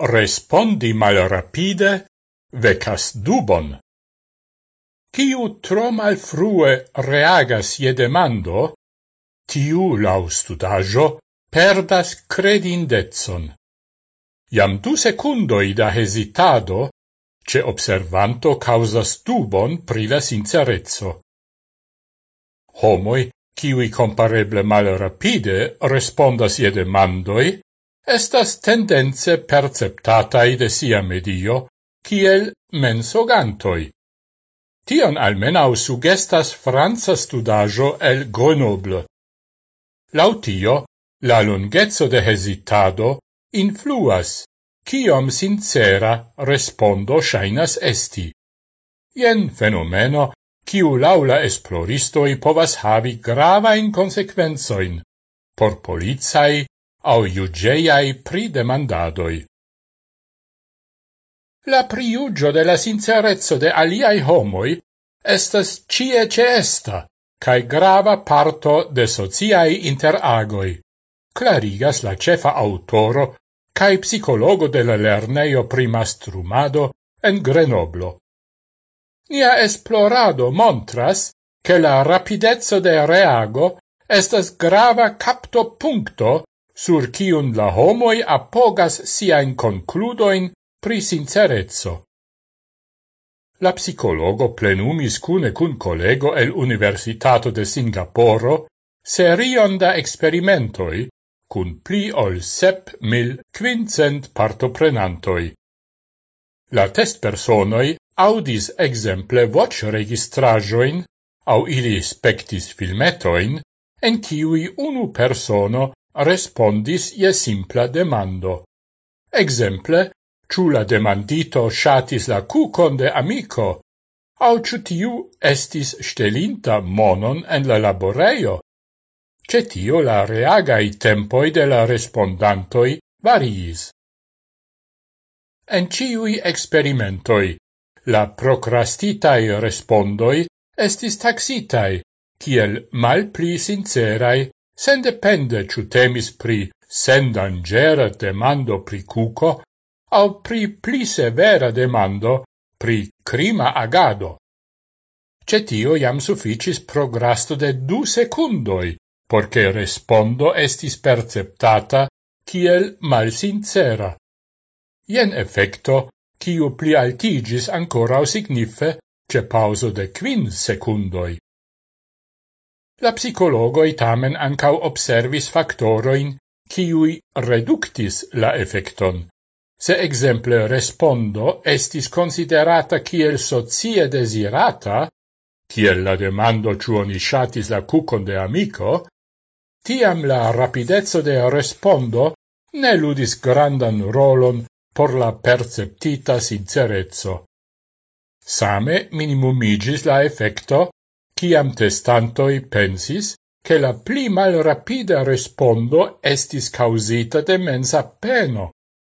Respondi malrapide vecas dubon. Ciu tro mal frue reagas je demando, tiu lau studajo perdas credindezon. Iam du secundoi da hesitado, ce observanto causas dubon pri la sincerezzo. Homoi, kiwi compareble malrapide respondas je demandoi, estas tendence perceptatai de sia medio kiel mensogantoi. Tion almenau sugestas franza studajo el Grenoble. Lautio, la lungezzo de hesitado influas, kiom sincera respondo shainas esti. Ien fenomeno, kiu laula esploristoi povas havi gravain consequenzoin, por polizai, au iugeiai pridemandadoi. La priugio de la sincerezzo de aliai homoi estas cie ceesta, cae grava parto de sociai interagoi, clarigas la cefa autoro cae psicologo de la lerneio primastrumado en Grenoblo. Nia esplorado montras che la rapidezzo de reago estas grava capto puncto sur kiun la homoi apogas siain concludoin pri sincerezzo. La psicologo plenumis cune cun collego el Universitato de Singaporo serion da experimentoi cun pli ol sep mil quincent partoprenantoi. La test personoi audis exemple voce registrajoin au ili spectis filmetoin en kiui unu persono respondis je simpla demando. Exemple, ciù la demandito shatis la cucon de amico, au ciù tiu estis stelinta monon en la laboreio. Cetio la reagai tempoi de la respondantoi variis. En ciui experimentoi, la procrastitai respondoi estis taxitai, kiel mal pli sincerai sendepende ciu temis pri sendangera demando pri cuco au pri pli severa demando pri crima agado. Cetio iam sufficis prograsto de du secundoi, porche respondo estis perceptata kiel malsincera. Ien effecto, kiu pli altigis ancora o signife ce pauso de quin secundoi. La psicologoi tamen ancau observis factoroin ciui reductis la effecton. Se exemple respondo estis considerata kiel socie desirata, kiel la demando ciuoni shatis la cucon de amico, tiam la rapidezzo de respondo ne ludis grandan rolon por la perceptita sincerezzo. Same minimumigis la effecto ciam testantoi pensis che la pli mal rapida respondo estis causita de mensa peno.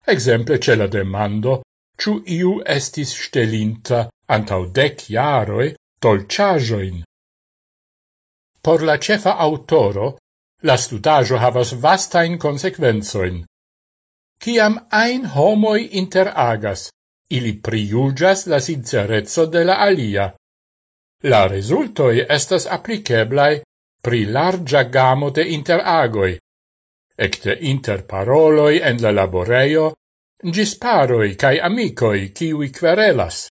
Exemple ce la demando, ciu iu estis stelinta antau dec jaroi dolciajoin. Por la cefa autoro, la studajo havas vastain consequenzoin. Ciam ein homoi interagas, ili priugas la sincerezzo de la alia. La resultoi estas appliceblai pri larga gamo de interagoi, ecte interparoloi en la laboreio, gisparoi cae amicoi kiwi querelas.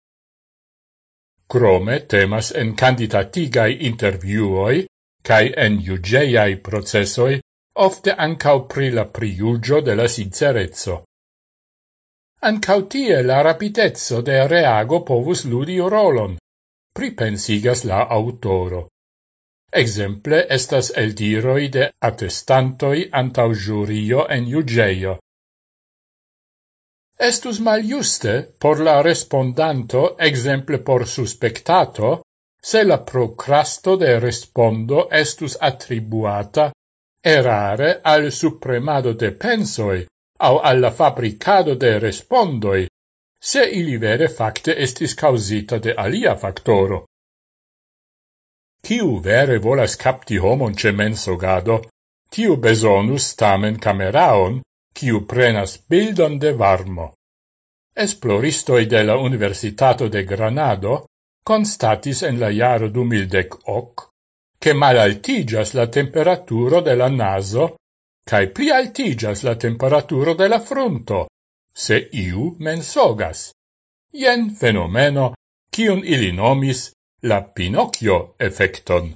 Crome temas en candidatigai interviuoi cae en iugeiai processoi ofte ancau pri la priugio de la sincerezzo. Ancau tie la rapidezzo de reago povus ludi rolon pripensigas la autoro. Exemple estas eldiroi de attestantoi antau jurio en iugeio. Estus maljuste por la respondanto, exemple por suspectato, se la procrasto de respondo estus attribuata erare al supremado de pensoi au alla fabricado de respondoi, se ili vere facte estis causita de alia factoro. Ciu vere volas capti homon ce mensogado, tiu besonus tamen cameraon, ciu prenas bildon de varmo. Esploristoi de la Universitato de Granado constatis en la jaro 2010 che malaltigas la temperaturo de la naso cae pli altigas la temperaturo de la fronto, se iu mensogas. Jen fenomeno, kiun ili nomis la Pinocchio effecton.